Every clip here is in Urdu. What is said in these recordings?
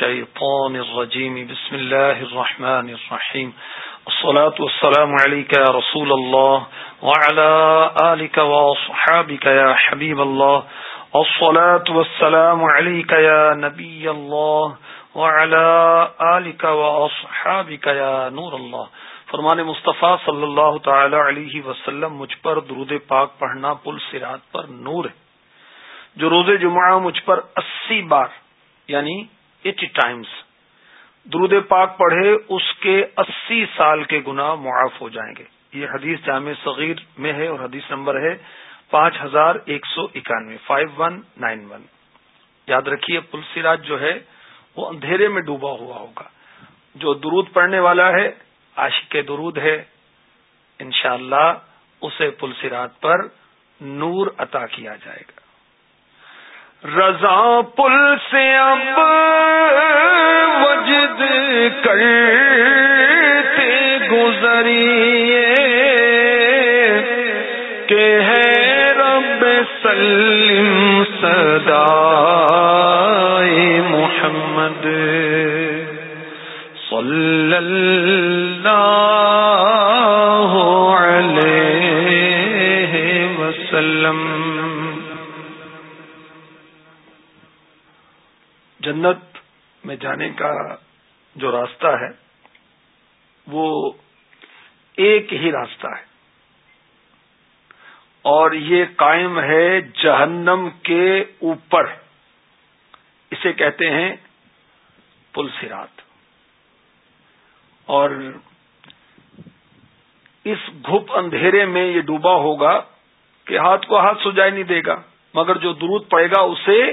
الشيطان الرجيم. بسم الله الرحمن الرحيم. الصلاة والسلام عليك يا رسول الله وعلى آلك وصحابك يا حبيب الله. الصلاة والسلام عليك يا نبي الله وعلى آلك وصحابك يا نور الله. فرمان مصطفیٰ صلی اللہ تعالی علیہ وسلم، مجھ پر درود پاک پڑھنا پل سرات پر نور ہے. جو روز جمعہ مجھ پر اسی بار یعنی ایٹی ٹائمز۔ درود پاک پڑھے، اس کے اسی سال کے گناہ معاف ہو جائیں گے۔ یہ حدیث جامع صغیر میں ہے اور حدیث نمبر ہے پانچ ہزار ایک سو اکانوے فائیو ون نائن ون یاد رکھیے پلسراج جو ہے، وہ اندھیرے میں ڈوبا ہوا ہوگا۔ جو درود پڑھنے والا ہے، عاشق درود ہے۔ انشاءاللہ اللہ اسے پلسرات پر نور عطا کیا جائے گا۔ رضا پل سے اب وجد کرتے گزریے کہ ہے رب سلم صدا محمد صلی اللہ علیہ وسلم جنت میں جانے کا جو راستہ ہے، وہ ایک ہی راستہ ہے۔ اور یہ قائم ہے جہنم کے اوپر۔ اسے کہتے ہیں پل سرات۔ اور اس گھپ اندھیرے میں یہ ڈوبا ہوگا کہ ہاتھ کو ہاتھ سجائے نہیں دے گا، مگر جو درود پڑے گا، اسے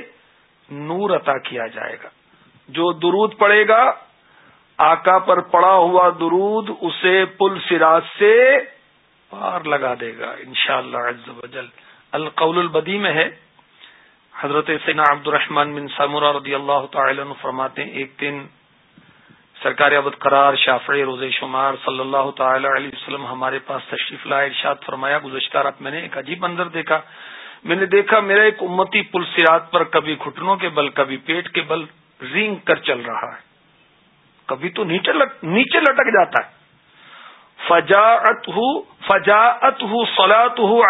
نور عطا کیا جائے گا۔ جو درود پڑے گا، آقا پر پڑا ہوا درود اسے پل سراج سے پار لگا دے گا، انشاءاللہ شاء اللہ القول البدی میں ہے۔ حضرت سینا عبد الرحمان بن سامورا رضی اللہ تعالی عنہ فرماتے ہیں، ایک دن سرکار ابد قرار شافع روز شمار صلی اللہ تعالی علیہ وسلم ہمارے پاس تشریف لائے، ارشاد فرمایا، گزشتہ رات میں نے ایک عجیب منظر دیکھا۔ میں نے دیکھا، میرا ایک امتی پل سرات پر کبھی گھٹنوں کے بل، کبھی پیٹ کے بل رینگ کر چل رہا ہے۔ کبھی تو نیچے لٹک جاتا ہے۔ فجاعت ہو فجاعت ہو سلاد ہو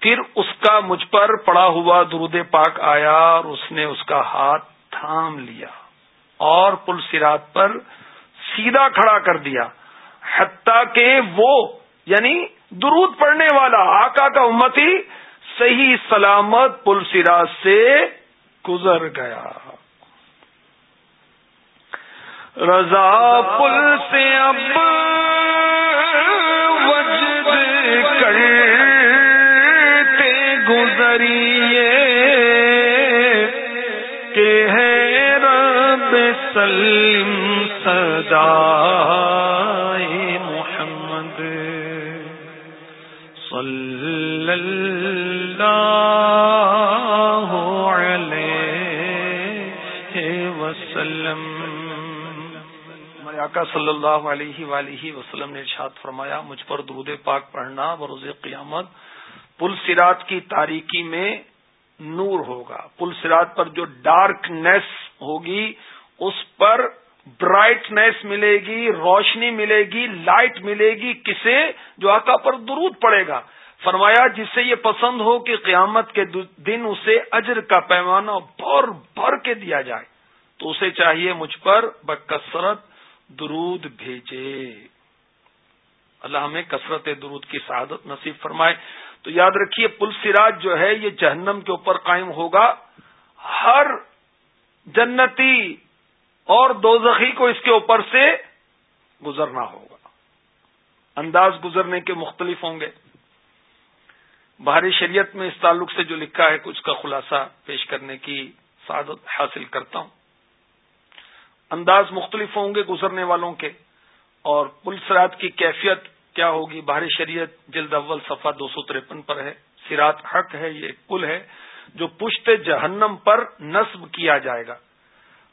پھر اس کا مجھ پر پڑا ہوا درود پاک آیا اور اس نے اس کا ہاتھ تھام لیا اور پل سرات پر سیدھا کھڑا کر دیا۔ حتیٰ کہ وہ یعنی درود پڑھنے والا، آقا کا امتی، صحیح سلامت پل سراج سے گزر گیا۔ رضا پل سے اب وجد کرتے گزریے۔ کہ ہے رب سلم آقا صلی اللہ علیہ ولیہ وسلم نے ارشاد فرمایا، مجھ پر درود پاک پڑھنا بروز قیامت، پل سرات کی تاریکی میں نور ہوگا۔ پل سرات پر جو ڈارکنیس ہوگی، اس پر برائٹنیس ملے گی، روشنی ملے گی لائٹ ملے گی، کسے جو آقا پر درود پڑے گا۔ فرمایا، جس سے یہ پسند ہو کہ قیامت کے دن اسے اجر کا پیمانہ بھر بھر کے دیا جائے، تو اسے چاہیے مجھ پر بکثرت درود بھیجے۔ اللہ ہمیں کثرت درود کی سعادت نصیب فرمائے۔ تو یاد رکھیے، پل سراج جو ہے، یہ جہنم کے اوپر قائم ہوگا۔ ہر جنتی اور دوزخی کو اس کے اوپر سے گزرنا ہوگا۔ انداز گزرنے کے مختلف ہوں گے۔ بھاری شریعت میں اس تعلق سے جو لکھا ہے، کچھ کا خلاصہ پیش کرنے کی سعادت حاصل کرتا ہوں۔ انداز مختلف ہوں گے گزرنے والوں کے۔ اور پل سرات کی کیفیت کیا ہوگی؟ بحر شریعت جلد اول صفحہ دو سو ترپن پر ہے۔ سرات حق ہے، یہ پل ہے جو پشت جہنم پر نصب کیا جائے گا۔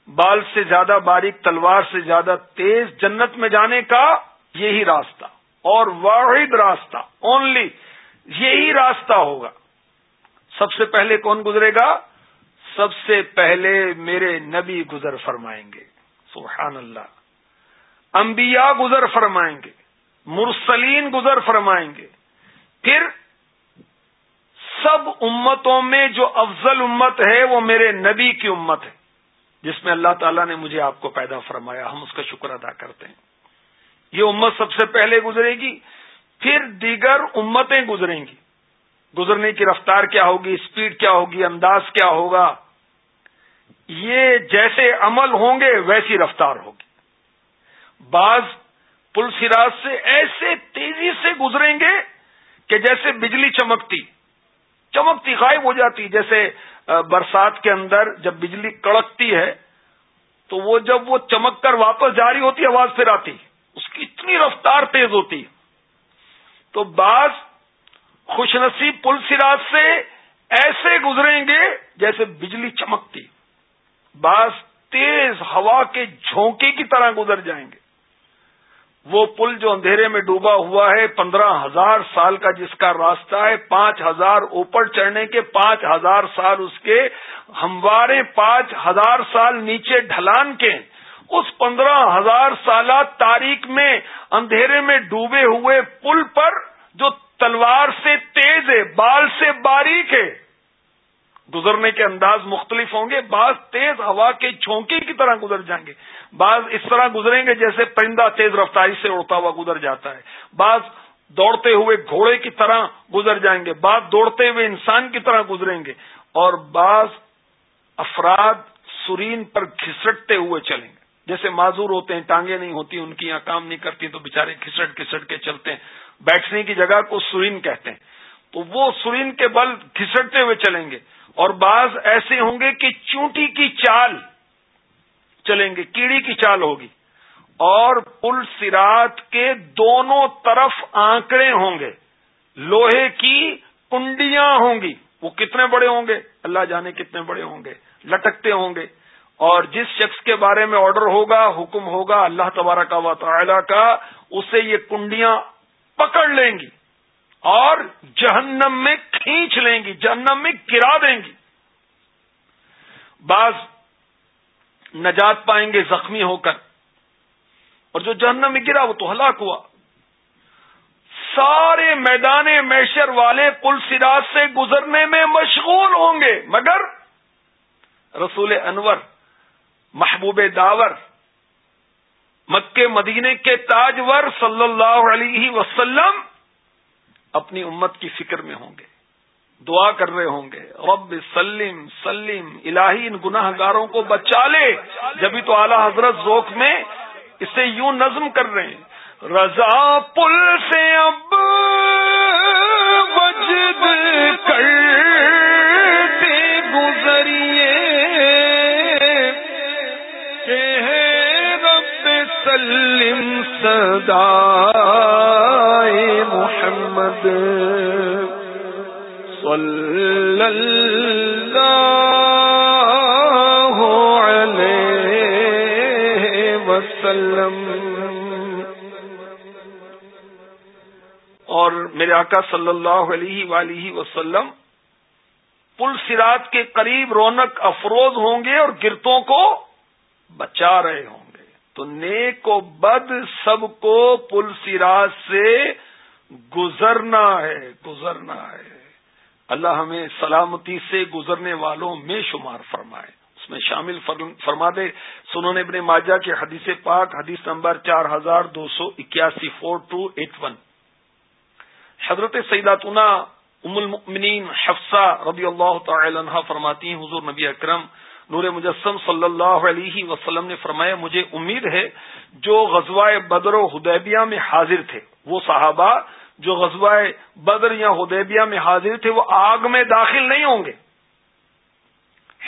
بال سے زیادہ باریک، تلوار سے زیادہ تیز، جنت میں جانے کا یہی راستہ۔ اور واحد راستہ اونلی یہی راستہ ہوگا۔ سب سے پہلے کون گزرے گا؟ سب سے پہلے میرے نبی گزر فرمائیں گے۔ سبحان اللہ۔ انبیاء گزر فرمائیں گے، مرسلین گزر فرمائیں گے۔ پھر سب امتوں میں جو افضل امت ہے وہ میرے نبی کی امت ہے، جس میں اللہ تعالیٰ نے مجھے آپ کو پیدا فرمایا۔ ہم اس کا شکر ادا کرتے ہیں۔ یہ امت سب سے پہلے گزرے گی، پھر دیگر امتیں گزریں گی۔ گزرنے کی رفتار کیا ہوگی اسپیڈ کیا ہوگی، انداز کیا ہوگا یہ جیسے عمل ہوں گے ویسی رفتار ہوگی۔ بعض پل سراج سے ایسے تیزی سے گزریں گے کہ جیسے بجلی چمکتی چمکتی غائب ہو جاتی۔ جیسے برسات کے اندر جب بجلی کڑکتی ہے، تو وہ جب وہ چمک کر واپس جاری ہوتی، آواز پھر آتی۔ اس کی اتنی رفتار تیز ہوتی۔ تو بعض خوش نصیب پل سراج سے ایسے گزریں گے جیسے بجلی چمکتی۔ بعض تیز ہوا کے جھونکے کی طرح گزر جائیں گے۔ وہ پل جو اندھیرے میں ڈوبا ہوا ہے، پندرہ ہزار سال کا جس کا راستہ ہے، پانچ ہزار اوپر چڑھنے کے پانچ ہزار سال اس کے ہموارے پانچ ہزار سال نیچے ڈھلان کے اس پندرہ ہزار سالہ تاریخ میں اندھیرے میں ڈوبے ہوئے پل پر جو تلوار سے تیز ہے، بال سے باریک ہے گزرنے کے انداز مختلف ہوں گے، بعض تیز ہوا کے چھونکے کی طرح گزر جائیں گے۔ بعض اس طرح گزریں گے جیسے پرندہ تیز رفتاری سے اڑتا ہوا گزر جاتا ہے۔ بعض دوڑتے ہوئے گھوڑے کی طرح گزر جائیں گے۔ بعض دوڑتے ہوئے انسان کی طرح گزریں گے۔ اور بعض افراد سرین پر گھسٹتے ہوئے چلیں گے۔ جیسے معذور ہوتے ہیں، ٹانگیں نہیں ہوتی، ان کی یہاں کام نہیں کرتی، تو بےچارے کھسٹ کھسٹ کے چلتے ہیں۔ بیٹھنے کی جگہ کو سرین کہتے ہیں۔ تو وہ سرین کے بل گھسٹتے ہوئے چلیں گے۔ اور بعض ایسے ہوں گے کہ چونٹی کی چال چلیں گے، کیڑی کی چال ہوگی۔ اور پل سرات کے دونوں طرف آنکڑے ہوں گے۔ لوہے کی کنڈیاں ہوں گی۔ وہ کتنے بڑے ہوں گے؟ اللہ جانے کتنے بڑے ہوں گے۔ لٹکتے ہوں گے۔ اور جس شخص کے بارے میں آرڈر ہوگا، حکم ہوگا، اللہ تبارک و تعالی کا، اسے یہ کنڈیاں پکڑ لیں گی۔ اور جہنم میں کھینچ لیں گی، جہنم میں گرا دیں گی۔ بعض نجات پائیں گے، زخمی ہو کر۔ اور جو جہنم میں گرا، وہ تو ہلاک ہوا۔ سارے میدان میشر والے پل سراج سے گزرنے میں مشغول ہوں گے، مگر رسول انور، محبوب داور مکے مدینے کے تاجور صلی اللہ علیہ وسلم اپنی امت کی فکر میں ہوں گے۔ دعا کر رہے ہوں گے۔ رب سلیم سلیم الہی ان گناہ گاروں کو بچا لے۔ جبھی تو اعلی حضرت ذوق میں اسے یوں نظم کر رہے ہیں۔ رضا پل سے اب وجد کر گزریے۔ رب سلیم سدا صلی اللہ علیہ وسلم۔ اور میرے آقا صلی اللہ علیہ وآلہ وسلم، پل سرات کے قریب رونق افروز ہوں گے اور گرتوں کو بچا رہے ہوں گے۔ تو نیک و بد سب کو پل سراج سے گزرنا ہے گزرنا ہے۔ اللہ ہمیں سلامتی سے گزرنے والوں میں شمار فرمائے۔ اس میں شامل فرما دے۔ سنوں نے ابن ماجہ کے حدیث پاک، حدیث نمبر چار ہزار دو سو اکیاسی فور ٹو ایٹ ون حضرت سیداتنا ام المؤمنین حفصہ رضی اللہ تعالی عنہ فرماتی ہیں، حضور نبی اکرم نور مجسم صلی اللہ علیہ وسلم نے فرمایا، مجھے امید ہے جو غزوہ بدر و حدیبیہ میں حاضر تھے، وہ صحابہ جو غزوہ بدر یا حدیبیہ میں حاضر تھے وہ آگ میں داخل نہیں ہوں گے۔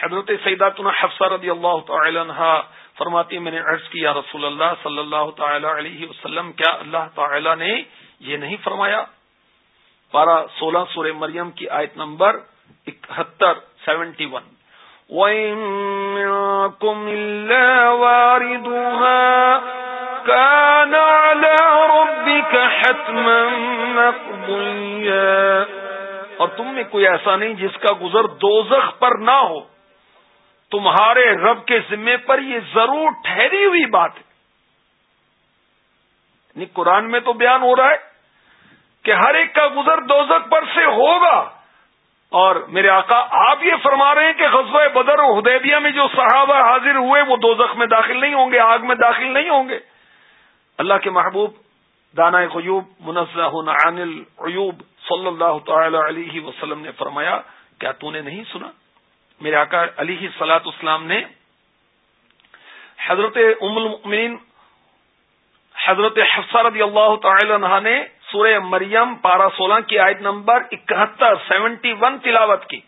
حضرت سیداتنا حفصہ رضی اللہ تعالی عنہ فرماتی میں نے عرض کیا، رسول اللہ صلی اللہ تعالی علیہ وسلم، کیا اللہ تعالی نے یہ نہیں فرمایا؟ بارہ سولہ سورہ مریم کی آیت نمبر اکہتر، سیونٹی ون۔ وَإِن كان على ربك حتما مقضيا۔ اور تم میں کوئی ایسا نہیں جس کا گزر دوزخ پر نہ ہو۔ تمہارے رب کے ذمے پر یہ ضرور ٹھہری ہوئی بات ہے۔ یعنی قرآن میں تو بیان ہو رہا ہے کہ ہر ایک کا گزر دوزک پر سے ہوگا۔ اور میرے آقا، آپ یہ فرما رہے ہیں کہ غزوہ بدر و حدیبیہ میں جو صحابہ حاضر ہوئے، وہ دوزخ میں داخل نہیں ہوں گے، آگ میں داخل نہیں ہوں گے۔ اللہ کے محبوب، دانا قیوب منزہ عن العیوب، صلی اللہ تعالی علیہ وسلم نے فرمایا، کیا تو نے نہیں سنا؟ میرے آقا علی سلاط اسلام نے حضرت ام المؤمنین، حضرت حفصہ رضی اللہ تعالی عنہ نے سورہ مریم پارہ سولہ کی آیت نمبر اکہتر، سیونٹی ون تلاوت کی۔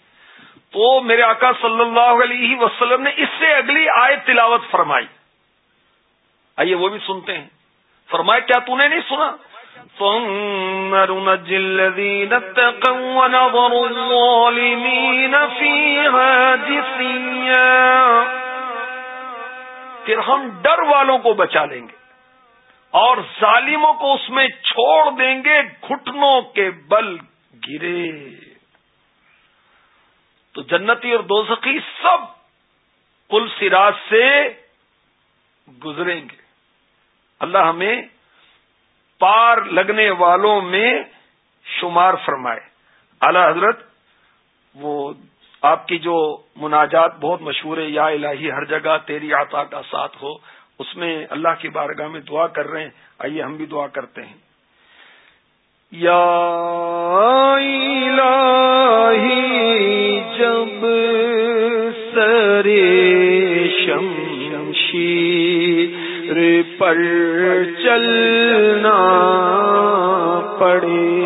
تو میرے آقا صلی اللہ علیہ وسلم نے اس سے اگلی آیت تلاوت فرمائی۔ آئیے وہ بھی سنتے ہیں۔ فرمائے کیا تو نے نہیں سنا؟ پھر ہم ڈر والوں کو بچا لیں گے اور ظالموں کو اس میں چھوڑ دیں گے، گھٹنوں کے بل گرے۔ تو جنتی اور دوزخی سب پل سراج سے گزریں گے۔ اللہ ہمیں پار لگنے والوں میں شمار فرمائے۔ اعلی حضرت، وہ آپ کی جو مناجات بہت مشہور ہے، یا الہی ہر جگہ تیری عطا کا ساتھ ہو، اس میں اللہ کی بارگاہ میں دعا کر رہے ہیں۔ آئیے ہم بھی دعا کرتے ہیں۔ یا الہی جب سرے پر چلنا پڑے۔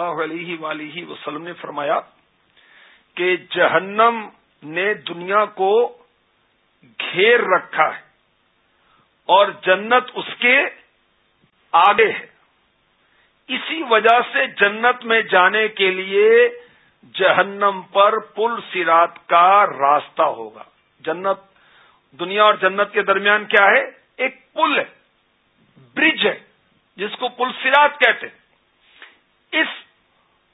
اللہ علیہ ولیہ وسلم نے فرمایا کہ جہنم نے دنیا کو گھیر رکھا ہے اور جنت اس کے آگے ہے۔ اسی وجہ سے جنت میں جانے کے لیے جہنم پر پل سرات کا راستہ ہوگا۔ جنت، دنیا اور جنت کے درمیان کیا ہے؟ ایک پل ہے، برج ہے، جس کو پل سرات کہتے ہیں۔ اس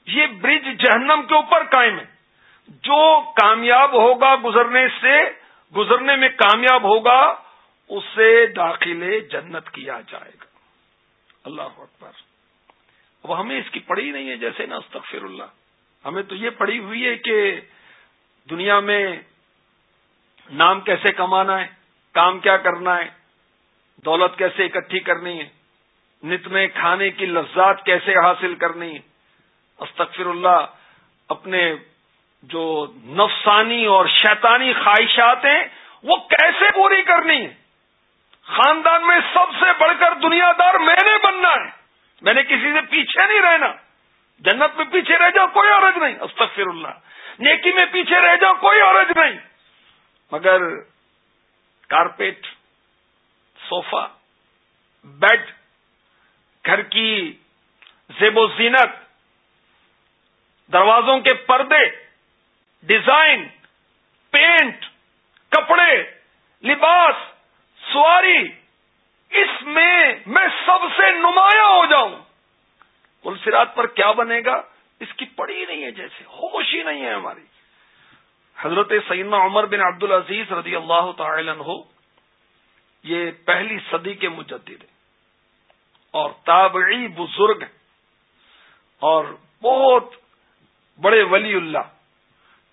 یہ برج جہنم کے اوپر قائم ہے۔ جو کامیاب ہوگا گزرنے سے، گزرنے میں کامیاب ہوگا، اسے داخل جنت کیا جائے گا۔ اللہ اکبر۔ اب ہمیں اس کی پڑھی نہیں ہے، جیسے نا استغفر اللہ۔ ہمیں تو یہ پڑھی ہوئی ہے کہ دنیا میں نام کیسے کمانا ہے، کام کیا کرنا ہے، دولت کیسے اکٹھی کرنی ہے، نت میں کھانے کی لذات کیسے حاصل کرنی ہے۔ استغفر اللہ، اپنے جو نفسانی اور شیطانی خواہشات ہیں، وہ کیسے پوری کرنی؟ خاندان میں سب سے بڑھ کر دنیا دار میں نے بننا ہے۔ میں نے کسی سے پیچھے نہیں رہنا۔ جنت میں پیچھے رہ جاؤ، کوئی عرض نہیں۔ استغفر اللہ۔ نیکی میں پیچھے رہ جاؤ، کوئی عرض نہیں۔ مگر کارپیٹ، صوفہ، بیڈ، گھر کی زیب و زینت دروازوں کے پردے ڈیزائن پینٹ کپڑے، لباس، سواری، اس میں میں سب سے نمایاں ہو جاؤں۔ پل سرات پر کیا بنے گا؟ اس کی پڑی نہیں ہے جیسے ہوش ہی نہیں ہے ہماری۔ حضرت سیدنا عمر بن عبد العزیز رضی اللہ تعالی ہو یہ پہلی صدی کے مجدد ہیں۔ اور تابعی بزرگ ہیں۔ اور بہت بڑے ولی اللہ۔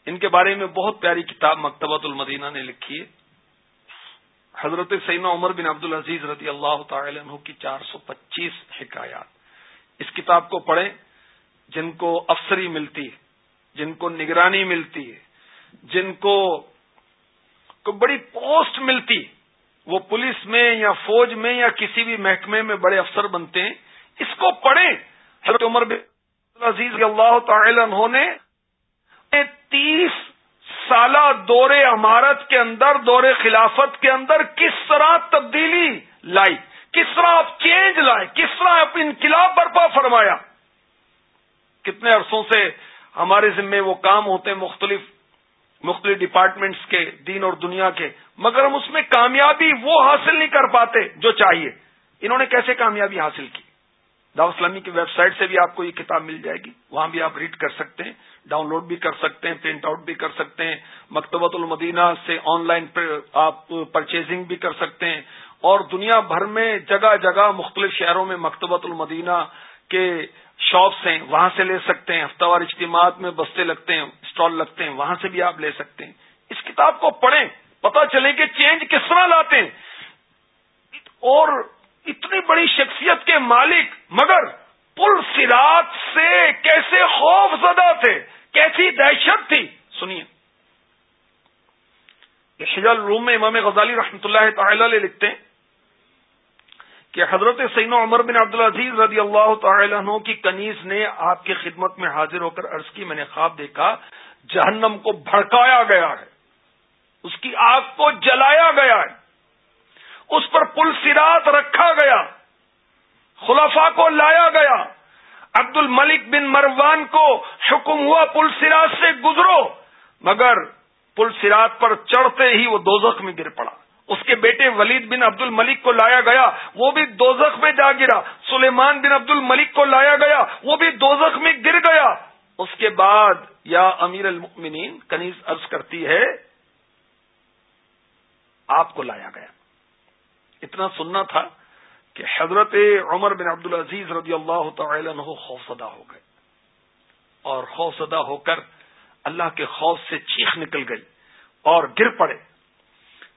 ان کے بارے میں بہت پیاری کتاب مکتبۃ المدینہ نے لکھی ہے۔ حضرت سینا عمر بن عبد العزیز رضی اللہ تعالی عنہ کی چار سو پچیس حکایات۔ اس کتاب کو پڑھیں، جن کو افسری ملتی ہے، جن کو نگرانی ملتی ہے، جن کو کو بڑی پوسٹ ملتی وہ پولیس میں یا فوج میں یا کسی بھی محکمے میں بڑے افسر بنتے ہیں۔ اس کو پڑھیں۔ حضرت عمر بن عزیز اللہ تعالی عنہ نے تیس سالہ دور عمارت کے اندر، دور خلافت کے اندر کس طرح تبدیلی لائی؟ کس طرح آپ چینج لائے کس طرح آپ انقلاب برپا فرمایا؟ کتنے عرصوں سے ہمارے ذمے وہ کام ہوتے ہیں مختلف مختلف ڈپارٹمنٹس کے، دین اور دنیا کے، مگر ہم اس میں کامیابی وہ حاصل نہیں کر پاتے جو چاہیے۔ انہوں نے کیسے کامیابی حاصل کی؟ دعوت اسلامی کی ویب سائٹ سے بھی آپ کو یہ کتاب مل جائے گی۔ وہاں بھی آپ ریڈ کر سکتے ہیں، ڈاؤن لوڈ بھی کر سکتے ہیں، پرنٹ آؤٹ بھی کر سکتے ہیں، مکتبۃ المدینہ سے آن لائن آپ پرچیزنگ بھی کر سکتے ہیں۔ اور دنیا بھر میں جگہ جگہ مختلف شہروں میں مکتبۃ المدینہ کے شاپس ہیں، وہاں سے لے سکتے ہیں۔ ہفتہ وار اجتماعات میں بستے لگتے ہیں، اسٹال لگتے ہیں، وہاں سے بھی آپ لے سکتے ہیں۔ اس کتاب کو پڑھیں پتا چلے کہ چینج کس طرح لاتے ہیں۔ اور اتنی بڑی شخصیت کے مالک، مگر پل سرات سے کیسے خوف زدہ تھے، کیسی دہشت تھی۔ سنیے۔ شجال روم میں امام غزالی رحمۃ اللہ تعالی لکھتے ہیں کہ حضرت سین عمر بن عبد العزیز رضی اللہ تعالی عنہ کی کنیز نے آپ کی خدمت میں حاضر ہو کر عرض کی، میں نے خواب دیکھا، جہنم کو بھڑکایا گیا ہے، اس کی آگ کو جلایا گیا ہے۔ اس پر پل سرات رکھا گیا خلافا کو لایا گیا۔ عبد الملک بن مروان کو حکم ہوا پل سرات سے گزرو، مگر پل سرات پر چڑھتے ہی وہ دوزخ میں گر پڑا۔ اس کے بیٹے ولید بن عبد الملک کو لایا گیا، وہ بھی دوزخ میں جا گرا۔ سلیمان بن عبد الملک کو لایا گیا، وہ بھی دوزخ میں گر گیا۔ اس کے بعد یا امیر المؤمنین کنیز عرض کرتی ہے، آپ کو لایا گیا۔ اتنا سننا تھا کہ حضرت عمر بن عبد العزیز رضی اللہ تعالی عنہ خوفزدہ ہو گئے اور خوفزدہ ہو کر اللہ کے خوف سے چیخ نکل گئی اور گر پڑے۔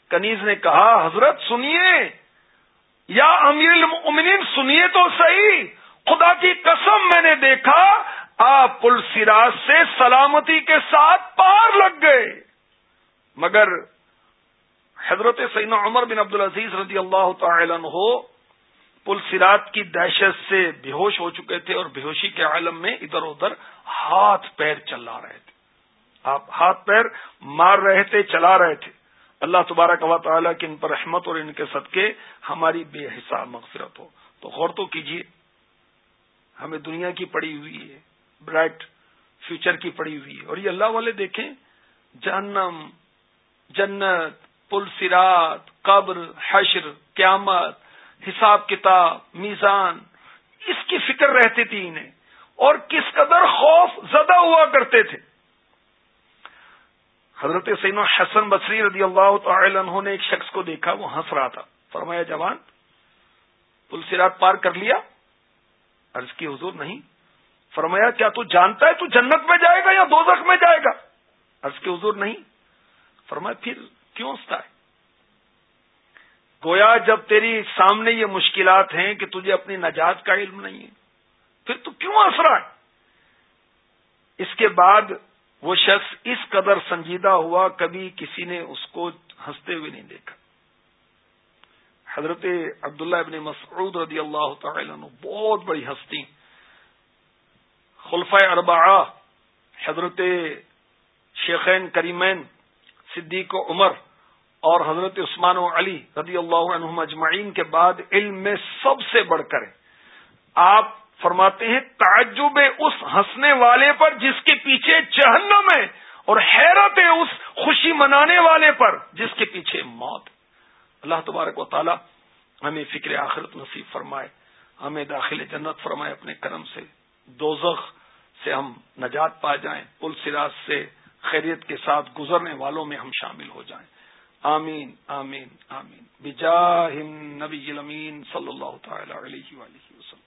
کنیز نے کہا، حضرت سنیے، یا امیر المؤمنین سنیے تو صحیح، خدا کی قسم میں نے دیکھا، آپ پل سراج سے سلامتی کے ساتھ پار لگ گئے۔ مگر حضرت سینا عمر بن عبد العزیز رضی اللہ تعالی عنہ پل سرات کی دہشت سے بے ہوش ہو چکے تھے اور بےہوشی کے عالم میں ادھر ادھر ہاتھ پیر چلا رہے تھے۔ آپ ہاتھ پیر مار رہے تھے، چلا رہے تھے۔ اللہ تبارک و تعالیٰ کی ان پر رحمت اور ان کے صدقے ہماری بے حساب مغفرت ہو۔ تو غور تو کیجیے ہمیں دنیا کی پڑی ہوئی ہے، برائٹ فیوچر کی پڑی ہوئی ہے۔ اور یہ اللہ والے دیکھیں، جہنم، جنت پل سرات قبر، حشر، قیامت، حساب کتاب، میزان، اس کی فکر رہتی تھی انہیں، اور کس قدر خوف زدہ ہوا کرتے تھے۔ حضرت سین حسن بصری رضی اللہ تعالی عنہ نے ایک شخص کو دیکھا، وہ ہنس رہا تھا۔ فرمایا، جوان پل سرات پار کر لیا؟ عرض کی، حضور، نہیں۔ فرمایا، کیا تو جانتا ہے تو جنت میں جائے گا یا دو میں جائے گا؟ عرض کی، حضور، نہیں۔ فرمایا، پھر کیوں ہے گویا جب تیری سامنے یہ مشکلات ہیں کہ تجھے اپنی نجات کا علم نہیں ہے، پھر تو کیوں ہنس رہا ہے؟ اس کے بعد وہ شخص اس قدر سنجیدہ ہوا کبھی کسی نے اس کو ہنستے ہوئے نہیں دیکھا۔ حضرت عبداللہ ابن مسعود رضی اللہ تعالی عنہ بہت بڑی ہستی۔ خلفۂ اربعہ حضرت شیخین کریمین، صدیق و عمر اور حضرت عثمان و علی رضی اللہ عنہم اجمعین کے بعد علم میں سب سے بڑھ کر آپ فرماتے ہیں، تعجب اس ہنسنے والے پر جس کے پیچھے جہنم ہے اور حیرت ہے اس خوشی منانے والے پر جس کے پیچھے موت اللہ تبارک و تعالی ہمیں فکر آخرت نصیب فرمائے، ہمیں داخل جنت فرمائے، اپنے کرم سے، دوزخ سے ہم نجات پا جائیں، پل سراج سے، خیریت کے ساتھ گزرنے والوں میں ہم شامل ہو جائیں۔ آمین آمین آمین. بجاہ النبی الامین صلی اللہ تعالی علیہ وآلہ وسلم.